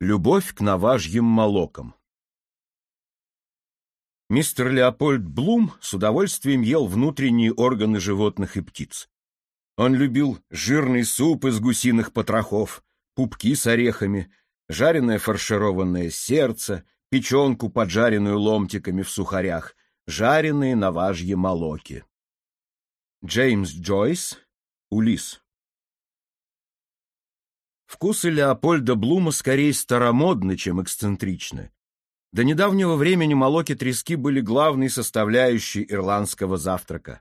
Любовь к наважьим молокам. Мистер Леопольд Блум с удовольствием ел внутренние органы животных и птиц. Он любил жирный суп из гусиных потрохов, пупки с орехами, жареное фаршированное сердце, печенку, поджаренную ломтиками в сухарях, жареные наважьи молоки. Джеймс Джойс, Улис. Вкусы Леопольда Блума скорее старомодны, чем эксцентричны. До недавнего времени молоки трески были главной составляющей ирландского завтрака.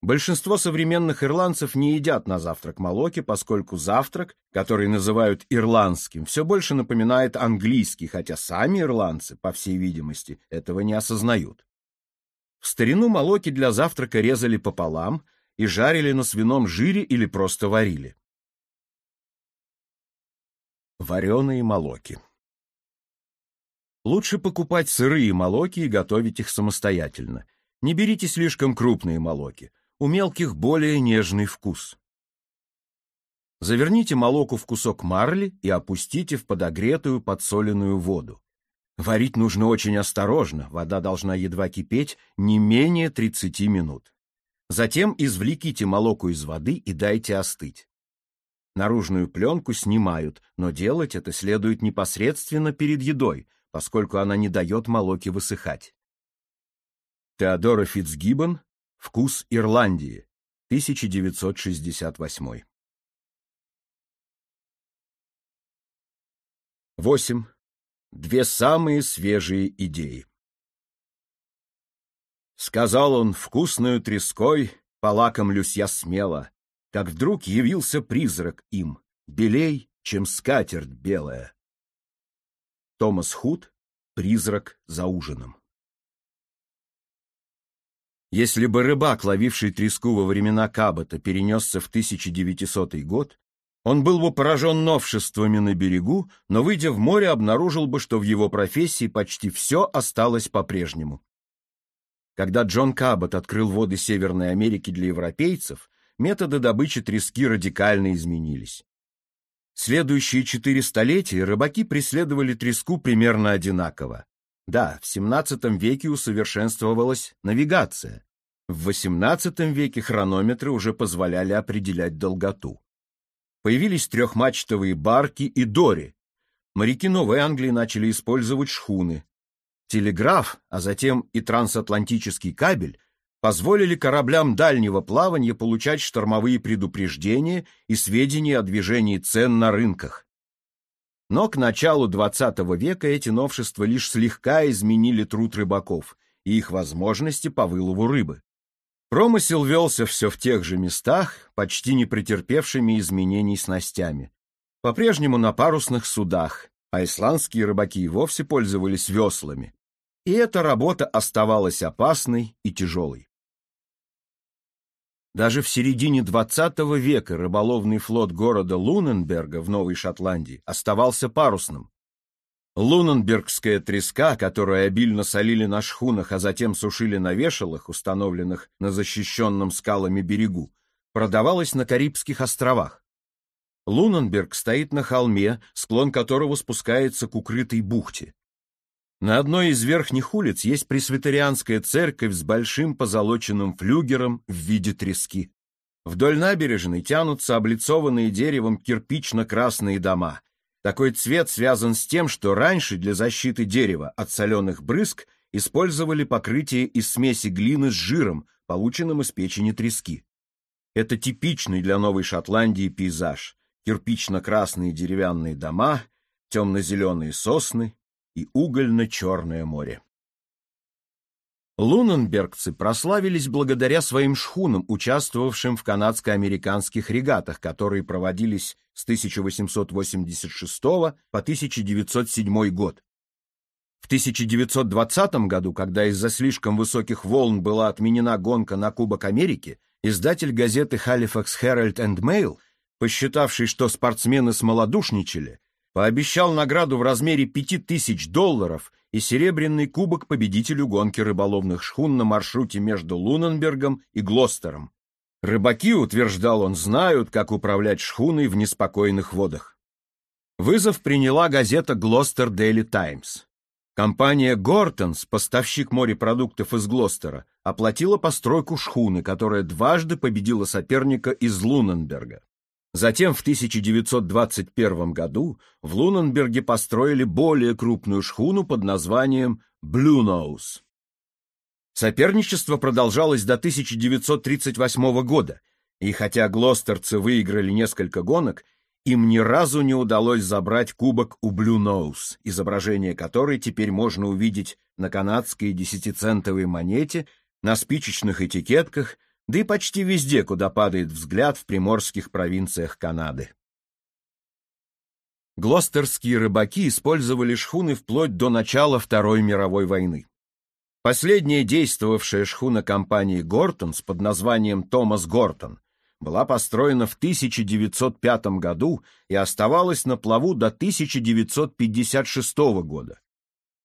Большинство современных ирландцев не едят на завтрак молоки, поскольку завтрак, который называют ирландским, все больше напоминает английский, хотя сами ирландцы, по всей видимости, этого не осознают. В старину молоки для завтрака резали пополам и жарили на свином жире или просто варили. Вареные молоки. Лучше покупать сырые молоки и готовить их самостоятельно. Не берите слишком крупные молоки. У мелких более нежный вкус. Заверните молоку в кусок марли и опустите в подогретую подсоленную воду. Варить нужно очень осторожно, вода должна едва кипеть не менее 30 минут. Затем извлеките молоко из воды и дайте остыть. Наружную пленку снимают, но делать это следует непосредственно перед едой, поскольку она не дает молоке высыхать. Теодора Фитцгиббон «Вкус Ирландии», 1968. 8. Две самые свежие идеи. Сказал он вкусную треской, полакомлюсь я смело, как вдруг явился призрак им, белей, чем скатерть белая. Томас Худ «Призрак за ужином». Если бы рыбак, ловивший треску во времена Кабота, перенесся в 1900 год, он был бы поражен новшествами на берегу, но, выйдя в море, обнаружил бы, что в его профессии почти все осталось по-прежнему. Когда Джон Кабот открыл воды Северной Америки для европейцев, методы добычи трески радикально изменились. Следующие четыре столетия рыбаки преследовали треску примерно одинаково. Да, в XVII веке усовершенствовалась навигация. В XVIII веке хронометры уже позволяли определять долготу. Появились трехмачтовые барки и дори. Моряки Новой Англии начали использовать шхуны. Телеграф, а затем и трансатлантический кабель позволили кораблям дальнего плавания получать штормовые предупреждения и сведения о движении цен на рынках. Но к началу XX века эти новшества лишь слегка изменили труд рыбаков и их возможности по вылову рыбы. Промысел велся все в тех же местах, почти не претерпевшими изменений снастями. По-прежнему на парусных судах, а исландские рыбаки вовсе пользовались веслами. И эта работа оставалась опасной и тяжелой. Даже в середине XX века рыболовный флот города Луненберга в Новой Шотландии оставался парусным. Луненбергская треска, которую обильно солили на шхунах, а затем сушили на вешалах, установленных на защищенном скалами берегу, продавалась на Карибских островах. Луненберг стоит на холме, склон которого спускается к укрытой бухте. На одной из верхних улиц есть пресвитерианская церковь с большим позолоченным флюгером в виде трески. Вдоль набережной тянутся облицованные деревом кирпично-красные дома. Такой цвет связан с тем, что раньше для защиты дерева от соленых брызг использовали покрытие из смеси глины с жиром, полученным из печени трески. Это типичный для Новой Шотландии пейзаж. Кирпично-красные деревянные дома, темно-зеленые сосны, и угольно-черное море. Луненбергцы прославились благодаря своим шхунам, участвовавшим в канадско-американских регатах, которые проводились с 1886 по 1907 год. В 1920 году, когда из-за слишком высоких волн была отменена гонка на Кубок Америки, издатель газеты Halifax Herald and Mail, посчитавший, что спортсмены смолодушничали, пообещал награду в размере 5000 долларов и серебряный кубок победителю гонки рыболовных шхун на маршруте между Луненбергом и Глостером. Рыбаки, утверждал он, знают, как управлять шхуной в неспокойных водах. Вызов приняла газета «Глостер Дейли Таймс». Компания «Гортонс», поставщик морепродуктов из Глостера, оплатила постройку шхуны, которая дважды победила соперника из Луненберга. Затем в 1921 году в Луненберге построили более крупную шхуну под названием «Blue Nose». Соперничество продолжалось до 1938 года, и хотя глостерцы выиграли несколько гонок, им ни разу не удалось забрать кубок у Blue Nose, изображение которой теперь можно увидеть на канадской десятицентовой монете, на спичечных этикетках, да и почти везде, куда падает взгляд в приморских провинциях Канады. Глостерские рыбаки использовали шхуны вплоть до начала Второй мировой войны. Последняя действовавшая шхуна компании «Гортонс» под названием «Томас Гортон» была построена в 1905 году и оставалась на плаву до 1956 года.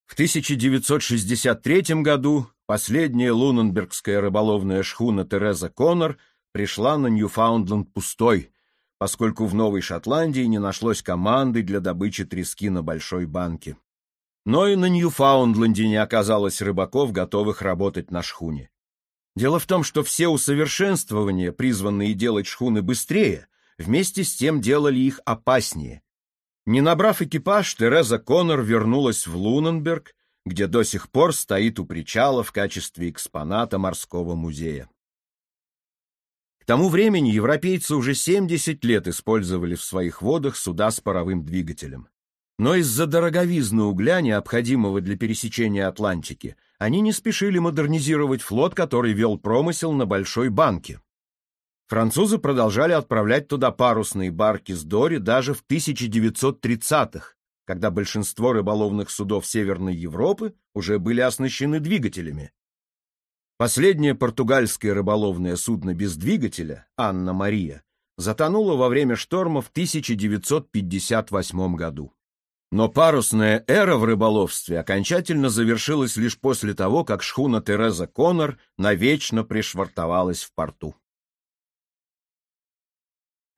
В 1963 году последняя луненбергская рыболовная шхуна Тереза Коннор пришла на Ньюфаундленд пустой, поскольку в Новой Шотландии не нашлось команды для добычи трески на Большой банке. Но и на Ньюфаундленде не оказалось рыбаков, готовых работать на шхуне. Дело в том, что все усовершенствования, призванные делать шхуны быстрее, вместе с тем делали их опаснее. Не набрав экипаж, Тереза Коннор вернулась в Луненберг, где до сих пор стоит у причала в качестве экспоната морского музея. К тому времени европейцы уже 70 лет использовали в своих водах суда с паровым двигателем. Но из-за дороговизны угля, необходимого для пересечения Атлантики, они не спешили модернизировать флот, который вел промысел на Большой банке. Французы продолжали отправлять туда парусные барки с Дори даже в 1930-х, когда большинство рыболовных судов Северной Европы уже были оснащены двигателями. Последнее португальское рыболовное судно без двигателя, Анна-Мария, затонуло во время шторма в 1958 году. Но парусная эра в рыболовстве окончательно завершилась лишь после того, как шхуна Тереза Коннор навечно пришвартовалась в порту.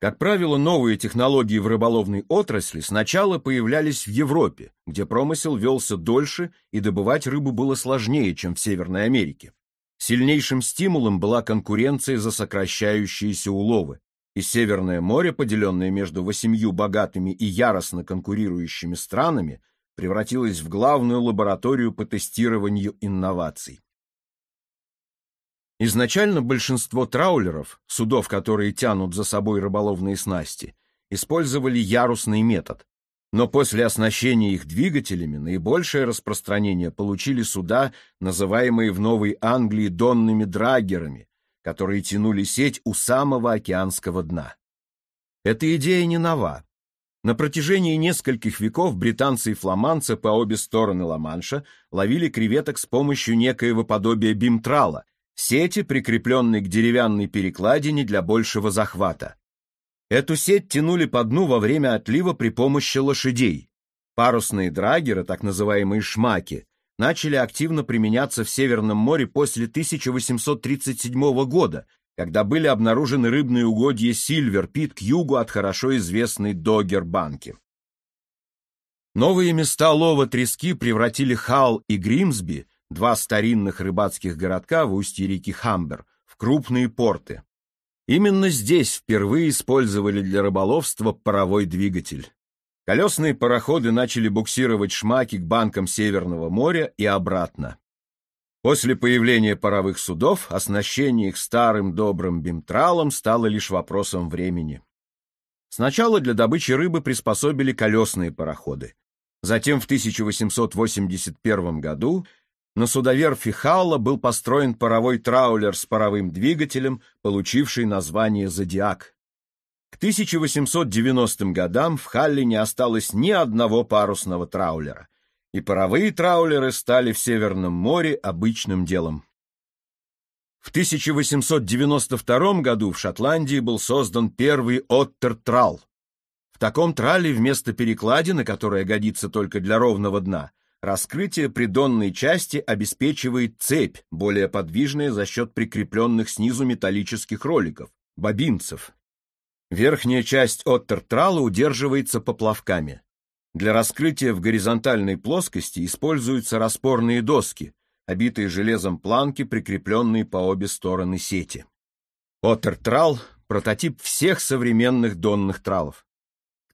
Как правило, новые технологии в рыболовной отрасли сначала появлялись в Европе, где промысел велся дольше и добывать рыбу было сложнее, чем в Северной Америке. Сильнейшим стимулом была конкуренция за сокращающиеся уловы, и Северное море, поделенное между восемью богатыми и яростно конкурирующими странами, превратилось в главную лабораторию по тестированию инноваций. Изначально большинство траулеров, судов, которые тянут за собой рыболовные снасти, использовали ярусный метод, но после оснащения их двигателями наибольшее распространение получили суда, называемые в Новой Англии донными драгерами, которые тянули сеть у самого океанского дна. Эта идея не нова. На протяжении нескольких веков британцы и фламандцы по обе стороны Ла-Манша ловили креветок с помощью некоего подобия бимтрала, сети, прикрепленной к деревянной перекладине для большего захвата. Эту сеть тянули по дну во время отлива при помощи лошадей. Парусные драгеры, так называемые шмаки, начали активно применяться в Северном море после 1837 года, когда были обнаружены рыбные угодья Сильвер-Пит к югу от хорошо известной Догер-банки. Новые места лова трески превратили Халл и Гримсби, два старинных рыбацких городка в устье реки Хамбер, в крупные порты. Именно здесь впервые использовали для рыболовства паровой двигатель. Колесные пароходы начали буксировать шмаки к банкам Северного моря и обратно. После появления паровых судов оснащение их старым добрым бимтралом стало лишь вопросом времени. Сначала для добычи рыбы приспособили колесные пароходы. Затем в 1881 году на судоверфи Халла был построен паровой траулер с паровым двигателем, получивший название «Зодиак». К 1890 годам в Халле не осталось ни одного парусного траулера, и паровые траулеры стали в Северном море обычным делом. В 1892 году в Шотландии был создан первый оттер-трал. В таком трале вместо перекладины, которая годится только для ровного дна, раскрытие придонной части обеспечивает цепь, более подвижная за счет прикрепленных снизу металлических роликов, бобинцев. Верхняя часть оттертрала удерживается поплавками. Для раскрытия в горизонтальной плоскости используются распорные доски, обитые железом планки, прикрепленные по обе стороны сети. Оттер-трал – прототип всех современных донных тралов.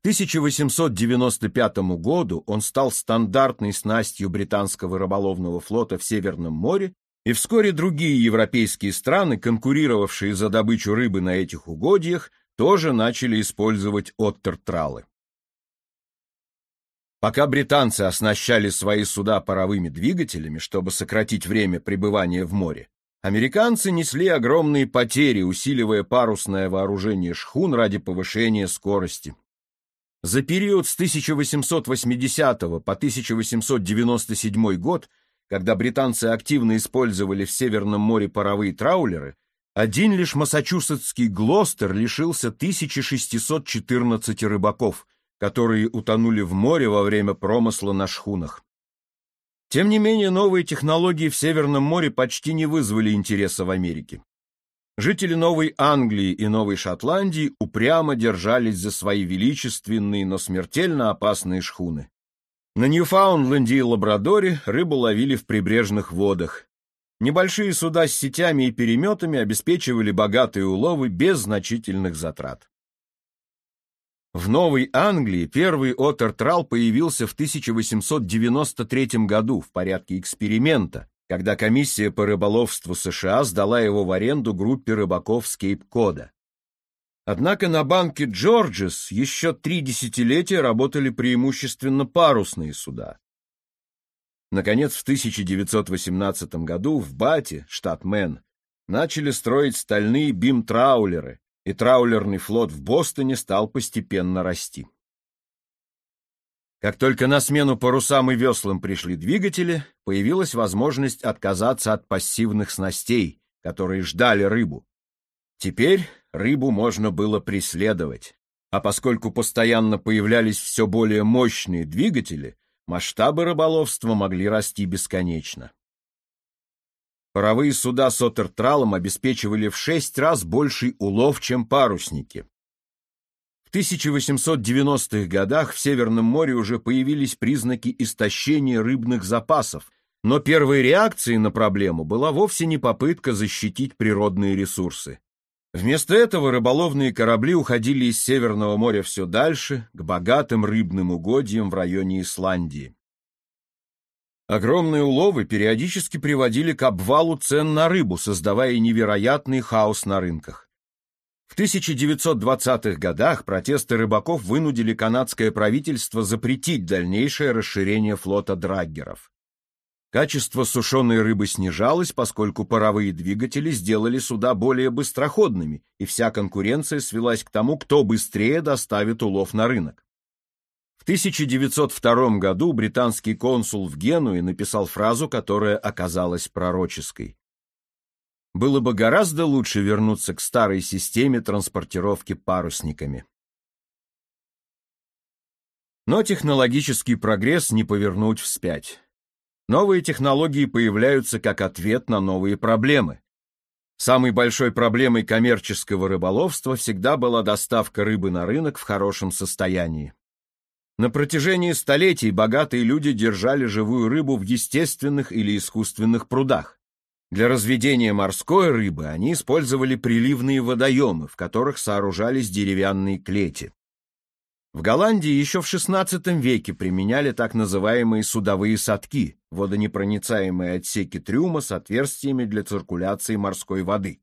К 1895 году он стал стандартной снастью британского рыболовного флота в Северном море, и вскоре другие европейские страны, конкурировавшие за добычу рыбы на этих угодьях, тоже начали использовать оттер-тралы. Пока британцы оснащали свои суда паровыми двигателями, чтобы сократить время пребывания в море, американцы несли огромные потери, усиливая парусное вооружение шхун ради повышения скорости. За период с 1880 по 1897 год, когда британцы активно использовали в Северном море паровые траулеры, один лишь массачусетский Глостер лишился 1614 рыбаков, которые утонули в море во время промысла на шхунах. Тем не менее, новые технологии в Северном море почти не вызвали интереса в Америке. Жители Новой Англии и Новой Шотландии упрямо держались за свои величественные, но смертельно опасные шхуны. На Ньюфаундленде и Лабрадоре рыбу ловили в прибрежных водах. Небольшие суда с сетями и переметами обеспечивали богатые уловы без значительных затрат. В Новой Англии первый отер-трал появился в 1893 году в порядке эксперимента, когда комиссия по рыболовству США сдала его в аренду группе рыбаков с Кейп-Кода. Однако на банке Джорджес еще три десятилетия работали преимущественно парусные суда. Наконец, в 1918 году в Бате, штат Мэн, начали строить стальные бим-траулеры, и траулерный флот в Бостоне стал постепенно расти. Как только на смену парусам и веслам пришли двигатели, появилась возможность отказаться от пассивных снастей, которые ждали рыбу. Теперь рыбу можно было преследовать, а поскольку постоянно появлялись все более мощные двигатели, масштабы рыболовства могли расти бесконечно. Паровые суда с Оттертралом обеспечивали в шесть раз больший улов, чем парусники. В 1890-х годах в Северном море уже появились признаки истощения рыбных запасов, но первой реакцией на проблему была вовсе не попытка защитить природные ресурсы. Вместо этого рыболовные корабли уходили из Северного моря все дальше, к богатым рыбным угодьям в районе Исландии. Огромные уловы периодически приводили к обвалу цен на рыбу, создавая невероятный хаос на рынках. В 1920-х годах протесты рыбаков вынудили канадское правительство запретить дальнейшее расширение флота драггеров. Качество сушеной рыбы снижалось, поскольку паровые двигатели сделали суда более быстроходными, и вся конкуренция свелась к тому, кто быстрее доставит улов на рынок. В 1902 году британский консул в Генуе написал фразу, которая оказалась пророческой. Было бы гораздо лучше вернуться к старой системе транспортировки парусниками. Но технологический прогресс не повернуть вспять. Новые технологии появляются как ответ на новые проблемы. Самой большой проблемой коммерческого рыболовства всегда была доставка рыбы на рынок в хорошем состоянии. На протяжении столетий богатые люди держали живую рыбу в естественных или искусственных прудах. Для разведения морской рыбы они использовали приливные водоемы, в которых сооружались деревянные клети. В Голландии еще в XVI веке применяли так называемые судовые садки, водонепроницаемые отсеки трюма с отверстиями для циркуляции морской воды.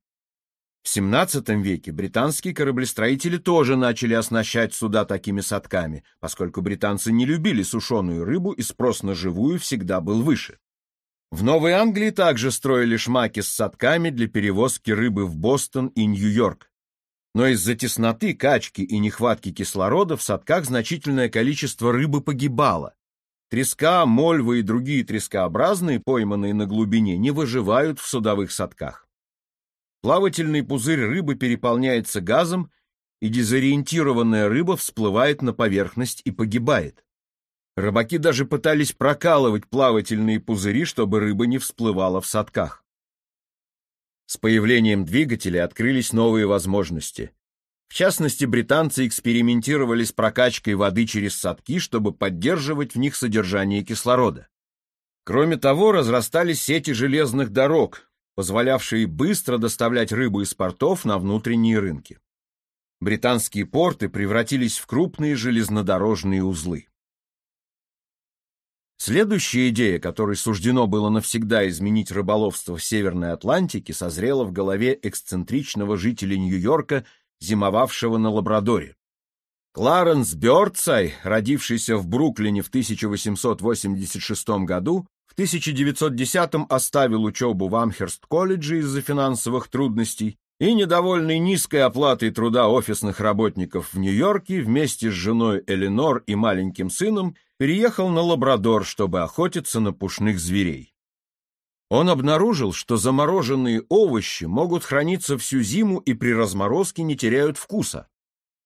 В XVII веке британские кораблестроители тоже начали оснащать суда такими садками, поскольку британцы не любили сушеную рыбу и спрос на живую всегда был выше. В Новой Англии также строили шмаки с садками для перевозки рыбы в Бостон и Нью-Йорк. Но из-за тесноты, качки и нехватки кислорода в садках значительное количество рыбы погибало. Треска, мольвы и другие трескообразные, пойманные на глубине, не выживают в судовых садках. Плавательный пузырь рыбы переполняется газом, и дезориентированная рыба всплывает на поверхность и погибает. Рыбаки даже пытались прокалывать плавательные пузыри, чтобы рыба не всплывала в садках. С появлением двигателя открылись новые возможности. В частности, британцы экспериментировали с прокачкой воды через садки, чтобы поддерживать в них содержание кислорода. Кроме того, разрастались сети железных дорог, позволявшие быстро доставлять рыбу из портов на внутренние рынки. Британские порты превратились в крупные железнодорожные узлы. Следующая идея, которой суждено было навсегда изменить рыболовство в Северной Атлантике, созрела в голове эксцентричного жителя Нью-Йорка зимовавшего на Лабрадоре. Кларенс Бёрдсай, родившийся в Бруклине в 1886 году, в 1910-м оставил учебу в Амхерст-колледже из-за финансовых трудностей и, недовольный низкой оплатой труда офисных работников в Нью-Йорке, вместе с женой Эленор и маленьким сыном переехал на Лабрадор, чтобы охотиться на пушных зверей. Он обнаружил, что замороженные овощи могут храниться всю зиму и при разморозке не теряют вкуса.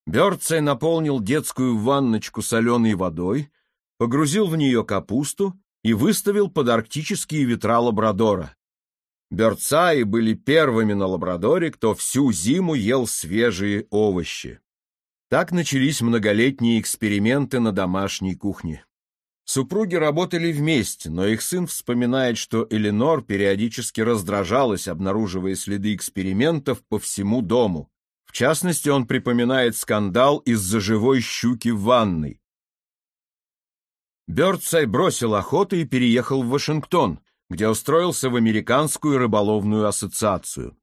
Бёрдсей наполнил детскую ванночку соленой водой, погрузил в нее капусту и выставил под арктические ветра Лабрадора. Бёрдсаи были первыми на Лабрадоре, кто всю зиму ел свежие овощи. Так начались многолетние эксперименты на домашней кухне. Супруги работали вместе, но их сын вспоминает, что Эленор периодически раздражалась, обнаруживая следы экспериментов по всему дому. В частности, он припоминает скандал из-за живой щуки в ванной. Бёрдсай бросил охоту и переехал в Вашингтон, где устроился в Американскую рыболовную ассоциацию.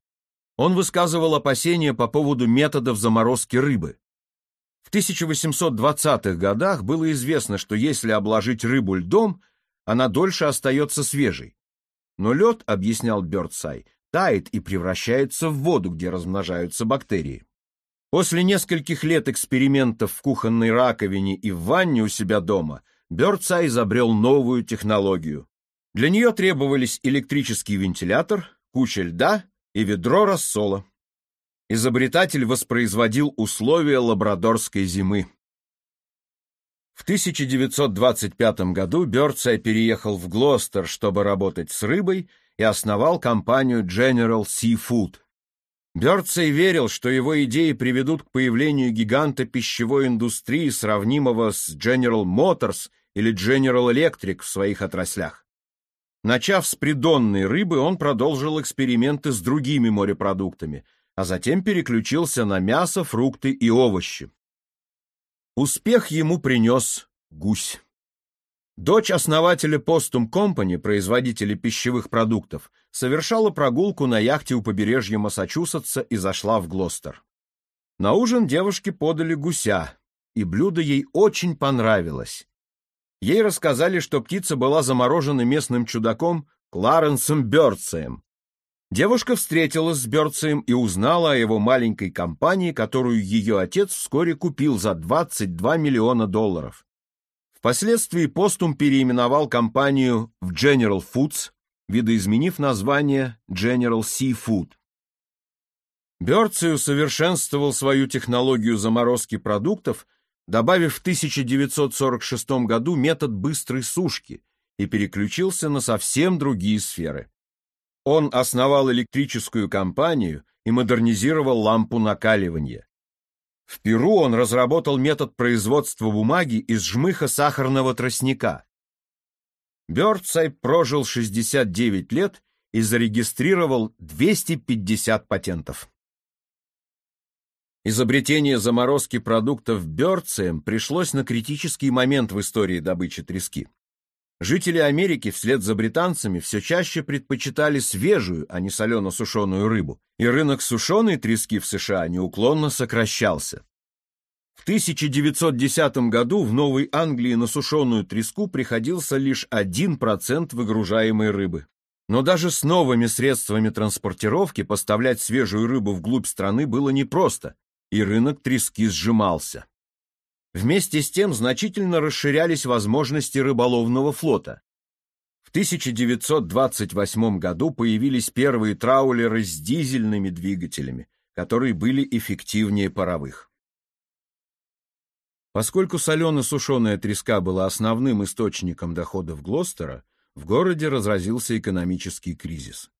Он высказывал опасения по поводу методов заморозки рыбы. В 1820-х годах было известно, что если обложить рыбу льдом, она дольше остается свежей. Но лед, объяснял Бёрдсай, тает и превращается в воду, где размножаются бактерии. После нескольких лет экспериментов в кухонной раковине и в ванне у себя дома Бёрдсай изобрел новую технологию. Для нее требовались электрический вентилятор, куча льда и ведро рассола изобретатель воспроизводил условия лабрадорской зимы. В 1925 году Бёрдсай переехал в Глостер, чтобы работать с рыбой, и основал компанию General Seafood. Бёрдсей верил, что его идеи приведут к появлению гиганта пищевой индустрии, сравнимого с General Motors или General Electric в своих отраслях. Начав с придонной рыбы, он продолжил эксперименты с другими морепродуктами – а затем переключился на мясо, фрукты и овощи. Успех ему принес гусь. Дочь основателя Postum Company, производителя пищевых продуктов, совершала прогулку на яхте у побережья Массачусетса и зашла в Глостер. На ужин девушке подали гуся, и блюдо ей очень понравилось. Ей рассказали, что птица была заморожена местным чудаком Кларенсом Бёрдсеем, Девушка встретилась с Бёрдсеем и узнала о его маленькой компании, которую ее отец вскоре купил за 22 миллиона долларов. Впоследствии Постум переименовал компанию в General Foods, видоизменив название General Seafood. Бёрдсей усовершенствовал свою технологию заморозки продуктов, добавив в 1946 году метод быстрой сушки и переключился на совсем другие сферы. Он основал электрическую компанию и модернизировал лампу накаливания. В Перу он разработал метод производства бумаги из жмыха сахарного тростника. Бёрдсай прожил 69 лет и зарегистрировал 250 патентов. Изобретение заморозки продуктов Бёрдсаем пришлось на критический момент в истории добычи трески. Жители Америки вслед за британцами все чаще предпочитали свежую, а не солено-сушеную рыбу, и рынок сушеной трески в США неуклонно сокращался. В 1910 году в Новой Англии на сушеную треску приходился лишь 1% выгружаемой рыбы. Но даже с новыми средствами транспортировки поставлять свежую рыбу вглубь страны было непросто, и рынок трески сжимался. Вместе с тем значительно расширялись возможности рыболовного флота. В 1928 году появились первые траулеры с дизельными двигателями, которые были эффективнее паровых. Поскольку солено-сушеная треска была основным источником доходов Глостера, в городе разразился экономический кризис.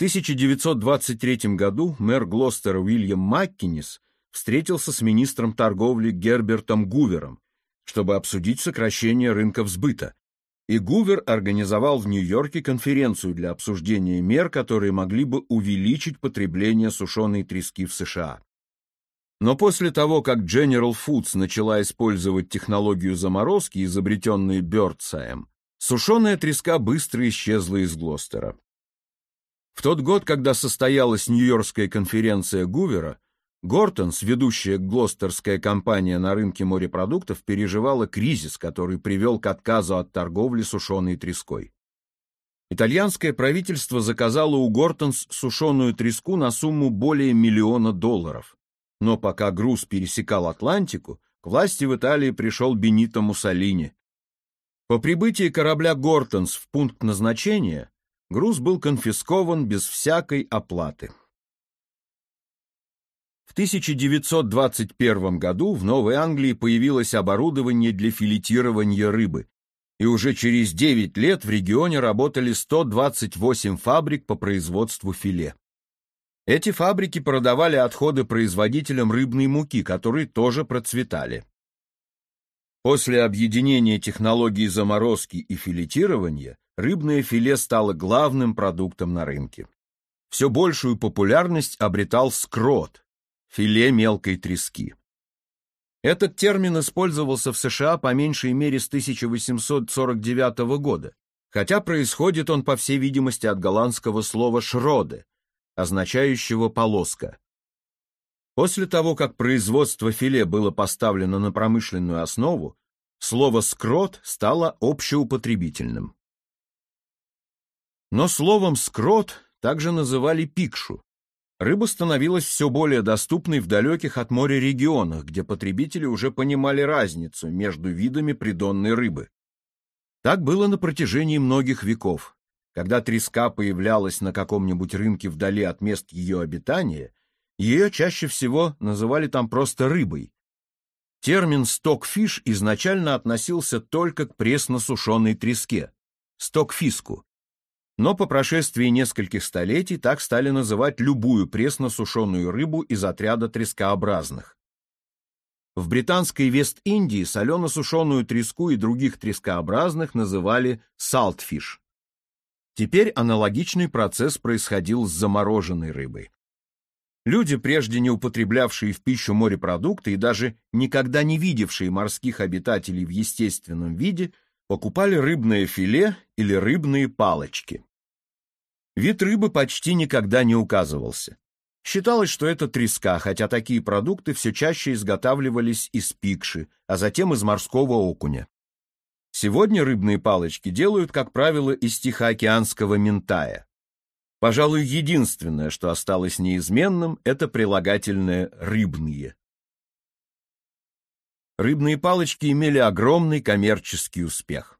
В 1923 году мэр Глостера Уильям Маккинис встретился с министром торговли Гербертом Гувером, чтобы обсудить сокращение рынков сбыта, и Гувер организовал в Нью-Йорке конференцию для обсуждения мер, которые могли бы увеличить потребление сушеной трески в США. Но после того, как General Foods начала использовать технологию заморозки, изобретенную Бёрдсаем, сушеная треска быстро исчезла из Глостера. В тот год, когда состоялась Нью-Йоркская конференция Гувера, Гортонс, ведущая глостерская компания на рынке морепродуктов, переживала кризис, который привел к отказу от торговли сушеной треской. Итальянское правительство заказало у Гортонс сушеную треску на сумму более миллиона долларов. Но пока груз пересекал Атлантику, к власти в Италии пришел Бенито Муссолини. По прибытии корабля «Гортонс» в пункт назначения груз был конфискован без всякой оплаты. В 1921 году в Новой Англии появилось оборудование для филетирования рыбы, и уже через 9 лет в регионе работали 128 фабрик по производству филе. Эти фабрики продавали отходы производителям рыбной муки, которые тоже процветали. После объединения технологий заморозки и филетирования рыбное филе стало главным продуктом на рынке. Все большую популярность обретал скрот, филе мелкой трески. Этот термин использовался в США по меньшей мере с 1849 года, хотя происходит он, по всей видимости, от голландского слова «шроде», означающего «полоска». После того, как производство филе было поставлено на промышленную основу, слово «скрот» стало общеупотребительным. Но словом «скрот» также называли пикшу, Рыба становилась все более доступной в далеких от моря регионах, где потребители уже понимали разницу между видами придонной рыбы. Так было на протяжении многих веков. Когда треска появлялась на каком-нибудь рынке вдали от мест ее обитания, ее чаще всего называли там просто рыбой. Термин «стокфиш» изначально относился только к пресно-сушеной треске – стокфиску, но по прошествии нескольких столетий так стали называть любую пресно-сушеную рыбу из отряда трескообразных. В британской Вест-Индии солено-сушеную треску и других трескообразных называли салтфиш. Теперь аналогичный процесс происходил с замороженной рыбой. Люди, прежде не употреблявшие в пищу морепродукты и даже никогда не видевшие морских обитателей в естественном виде, покупали рыбное филе или рыбные палочки. Вид рыбы почти никогда не указывался. Считалось, что это треска, хотя такие продукты все чаще изготавливались из пикши, а затем из морского окуня. Сегодня рыбные палочки делают, как правило, из тихоокеанского ментая. Пожалуй, единственное, что осталось неизменным, это прилагательное «рыбные». Рыбные палочки имели огромный коммерческий успех.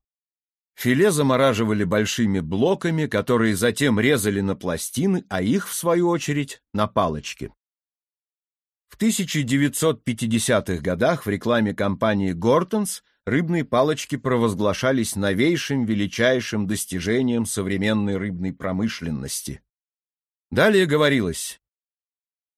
Филе замораживали большими блоками, которые затем резали на пластины, а их, в свою очередь, на палочки. В 1950-х годах в рекламе компании Гортонс рыбные палочки провозглашались новейшим величайшим достижением современной рыбной промышленности. Далее говорилось,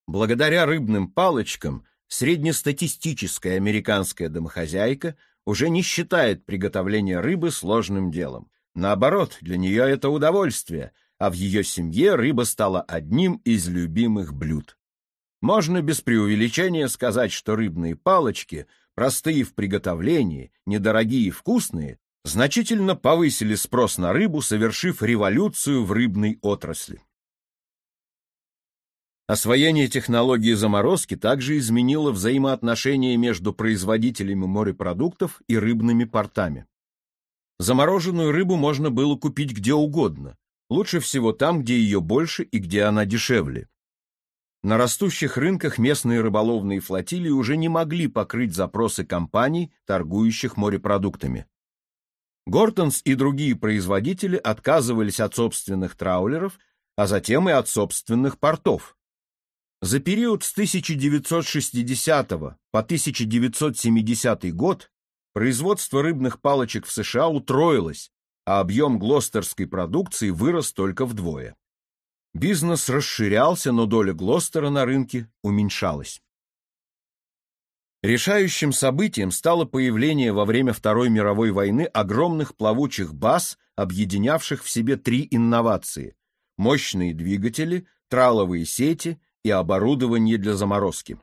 благодаря рыбным палочкам среднестатистическая американская домохозяйка – уже не считает приготовление рыбы сложным делом. Наоборот, для нее это удовольствие, а в ее семье рыба стала одним из любимых блюд. Можно без преувеличения сказать, что рыбные палочки, простые в приготовлении, недорогие и вкусные, значительно повысили спрос на рыбу, совершив революцию в рыбной отрасли. Освоение технологии заморозки также изменило взаимоотношения между производителями морепродуктов и рыбными портами. Замороженную рыбу можно было купить где угодно, лучше всего там, где ее больше и где она дешевле. На растущих рынках местные рыболовные флотилии уже не могли покрыть запросы компаний, торгующих морепродуктами. Гортонс и другие производители отказывались от собственных траулеров, а затем и от собственных портов. За период с 1960 по 1970 год производство рыбных палочек в США утроилось, а объем глостерской продукции вырос только вдвое. Бизнес расширялся, но доля Глостера на рынке уменьшалась. Решающим событием стало появление во время Второй мировой войны огромных плавучих баз, объединявших в себе три инновации – мощные двигатели, траловые сети и оборудование для заморозки.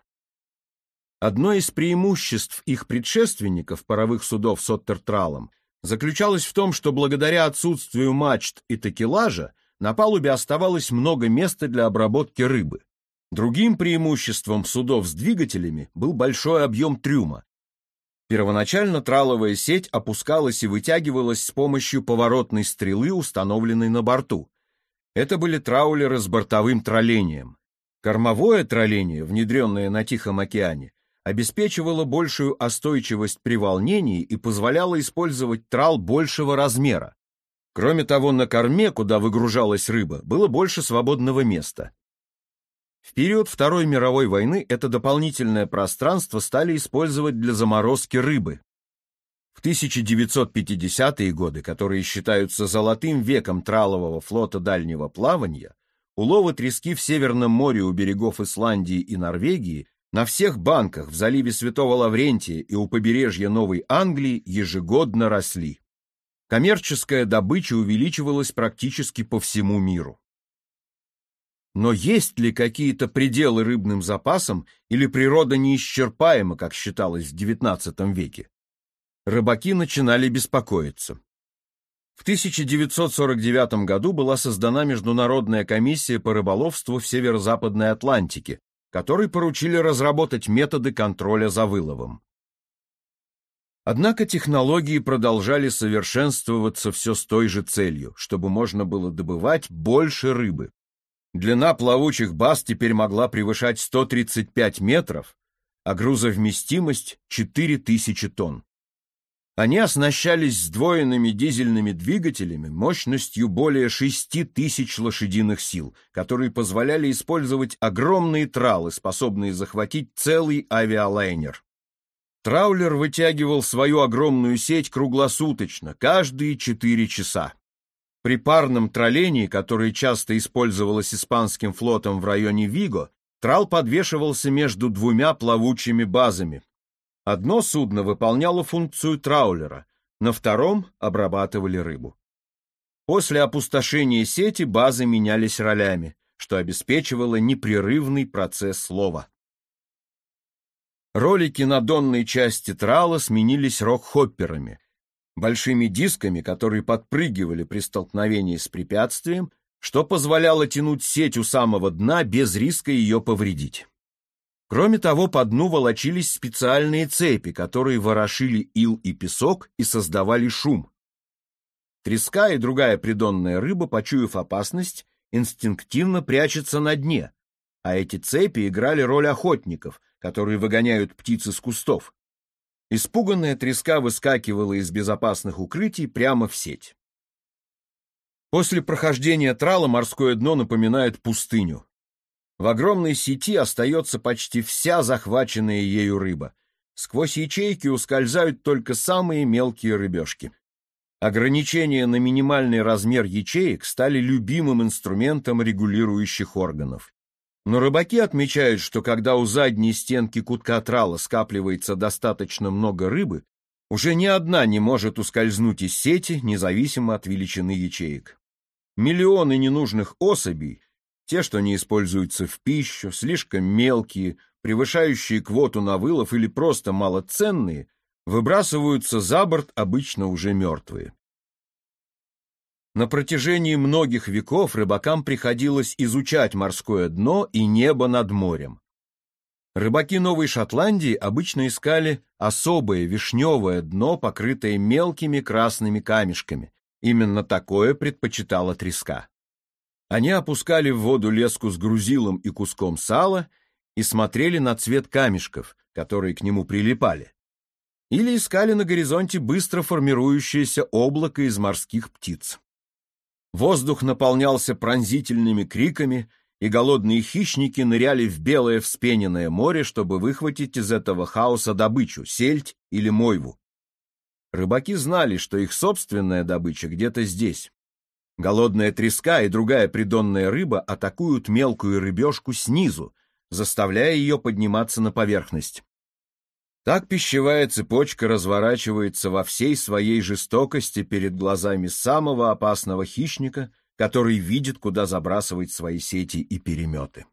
Одно из преимуществ их предшественников, паровых судов с оттертралом, заключалось в том, что благодаря отсутствию мачт и такелажа на палубе оставалось много места для обработки рыбы. Другим преимуществом судов с двигателями был большой объем трюма. Первоначально траловая сеть опускалась и вытягивалась с помощью поворотной стрелы, установленной на борту. Это были траулеры с бортовым троллением. Кормовое тролление, внедренное на Тихом океане, обеспечивало большую остойчивость при волнении и позволяло использовать трал большего размера. Кроме того, на корме, куда выгружалась рыба, было больше свободного места. В период Второй мировой войны это дополнительное пространство стали использовать для заморозки рыбы. В 1950-е годы, которые считаются золотым веком тралового флота дальнего плавания, уловы трески в Северном море у берегов Исландии и Норвегии на всех банках в заливе Святого Лаврентия и у побережья Новой Англии ежегодно росли. Коммерческая добыча увеличивалась практически по всему миру. Но есть ли какие-то пределы рыбным запасам или природа неисчерпаема, как считалось в XIX веке? Рыбаки начинали беспокоиться. В 1949 году была создана Международная комиссия по рыболовству в Северо-Западной Атлантике, которой поручили разработать методы контроля за выловом. Однако технологии продолжали совершенствоваться все с той же целью, чтобы можно было добывать больше рыбы. Длина плавучих баз теперь могла превышать 135 метров, а грузовместимость – 4000 тонн. Они оснащались сдвоенными дизельными двигателями мощностью более 6000 лошадиных сил, которые позволяли использовать огромные тралы, способные захватить целый авиалайнер. Траулер вытягивал свою огромную сеть круглосуточно, каждые 4 часа. При парном троллении, которое часто использовалось испанским флотом в районе Виго, трал подвешивался между двумя плавучими базами. Одно судно выполняло функцию траулера, на втором обрабатывали рыбу. После опустошения сети базы менялись ролями, что обеспечивало непрерывный процесс слова. Ролики на донной части трала сменились рок-хопперами, большими дисками, которые подпрыгивали при столкновении с препятствием, что позволяло тянуть сеть у самого дна без риска ее повредить. Кроме того, по дну волочились специальные цепи, которые ворошили ил и песок и создавали шум. Треска и другая придонная рыба, почуяв опасность, инстинктивно прячется на дне, а эти цепи играли роль охотников, которые выгоняют птиц из кустов. Испуганная треска выскакивала из безопасных укрытий прямо в сеть. После прохождения трала морское дно напоминает пустыню. В огромной сети остается почти вся захваченная ею рыба. Сквозь ячейки ускользают только самые мелкие рыбешки. Ограничения на минимальный размер ячеек стали любимым инструментом регулирующих органов. Но рыбаки отмечают, что когда у задней стенки кутка трала скапливается достаточно много рыбы, уже ни одна не может ускользнуть из сети, независимо от величины ячеек. Миллионы ненужных особей, те, что не используются в пищу, слишком мелкие, превышающие квоту на вылов или просто малоценные, выбрасываются за борт обычно уже мертвые. На протяжении многих веков рыбакам приходилось изучать морское дно и небо над морем. Рыбаки Новой Шотландии обычно искали особое вишневое дно, покрытое мелкими красными камешками. Именно такое предпочитала треска. Они опускали в воду леску с грузилом и куском сала и смотрели на цвет камешков, которые к нему прилипали. Или искали на горизонте быстро формирующееся облако из морских птиц. Воздух наполнялся пронзительными криками, и голодные хищники ныряли в белое вспененное море, чтобы выхватить из этого хаоса добычу, сельдь или мойву. Рыбаки знали, что их собственная добыча где-то здесь. Голодная треска и другая придонная рыба атакуют мелкую рыбешку снизу, заставляя ее подниматься на поверхность. Так пищевая цепочка разворачивается во всей своей жестокости перед глазами самого опасного хищника, который видит, куда забрасывать свои сети и переметы.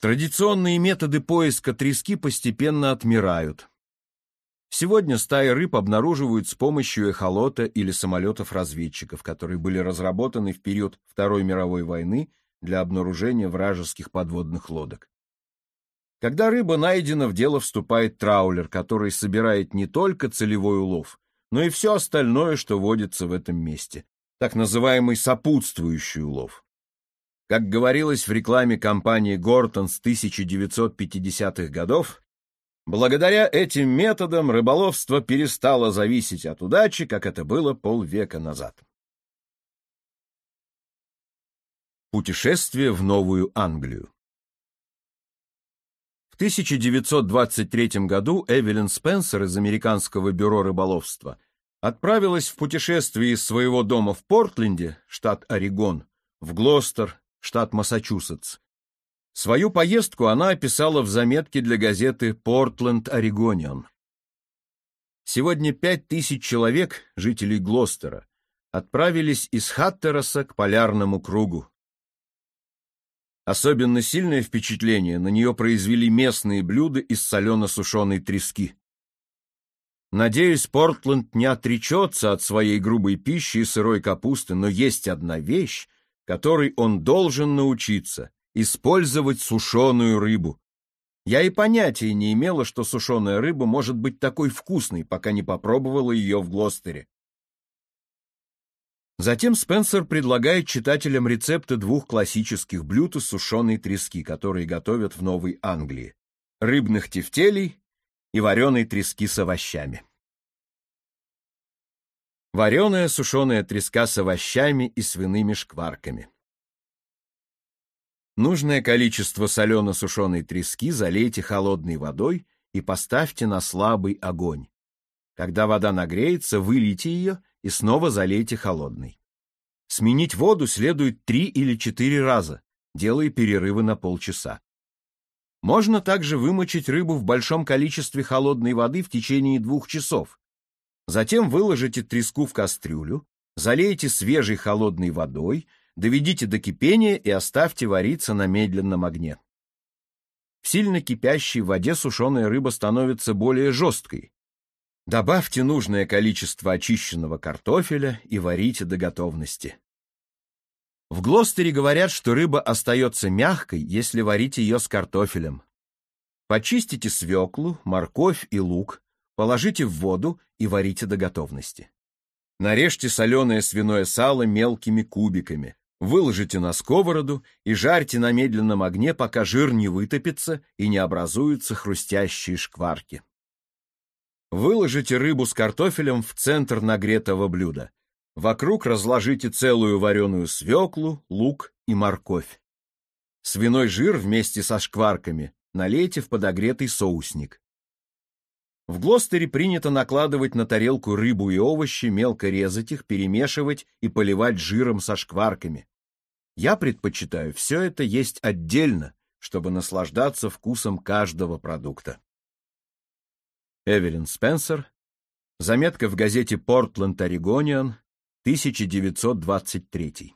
Традиционные методы поиска трески постепенно отмирают. Сегодня стаи рыб обнаруживают с помощью эхолота или самолетов-разведчиков, которые были разработаны в период Второй мировой войны для обнаружения вражеских подводных лодок. Когда рыба найдена, в дело вступает траулер, который собирает не только целевой улов, но и все остальное, что водится в этом месте, так называемый сопутствующий улов. Как говорилось в рекламе компании Гортон с 1950-х годов, благодаря этим методам рыболовство перестало зависеть от удачи, как это было полвека назад. Путешествие в Новую Англию в 1923 году Эвелин Спенсер из Американского бюро рыболовства отправилась в путешествие из своего дома в Портленде, штат Орегон, в Глостер, штат Массачусетс. Свою поездку она описала в заметке для газеты «Портленд Орегониан». Сегодня пять тысяч человек, жителей Глостера, отправились из Хаттероса к Полярному кругу, Особенно сильное впечатление на нее произвели местные блюда из солено-сушеной трески. Надеюсь, Портленд не отречется от своей грубой пищи и сырой капусты, но есть одна вещь, которой он должен научиться — использовать сушеную рыбу. Я и понятия не имела, что сушеная рыба может быть такой вкусной, пока не попробовала ее в Глостере. Затем Спенсер предлагает читателям рецепты двух классических блюд из сушеной трески, которые готовят в Новой Англии – рыбных тефтелей и вареной трески с овощами. Вареная сушеная треска с овощами и свиными шкварками. Нужное количество солено-сушеной трески залейте холодной водой и поставьте на слабый огонь. Когда вода нагреется, вылейте ее и снова залейте холодной. Сменить воду следует три или четыре раза, делая перерывы на полчаса. Можно также вымочить рыбу в большом количестве холодной воды в течение двух часов. Затем выложите треску в кастрюлю, залейте свежей холодной водой, доведите до кипения и оставьте вариться на медленном огне. В сильно кипящей воде сушеная рыба становится более жесткой, Добавьте нужное количество очищенного картофеля и варите до готовности. В Глостере говорят, что рыба остается мягкой, если варить ее с картофелем. Почистите свеклу, морковь и лук, положите в воду и варите до готовности. Нарежьте соленое свиное сало мелкими кубиками, выложите на сковороду и жарьте на медленном огне, пока жир не вытопится и не образуются хрустящие шкварки. Выложите рыбу с картофелем в центр нагретого блюда. Вокруг разложите целую вареную свеклу, лук и морковь. Свиной жир вместе со шкварками налейте в подогретый соусник. В Глостере принято накладывать на тарелку рыбу и овощи, мелко резать их, перемешивать и поливать жиром со шкварками. Я предпочитаю все это есть отдельно, чтобы наслаждаться вкусом каждого продукта. Эвелин Спенсер. Заметка в газете «Портленд Орегониан», 1923.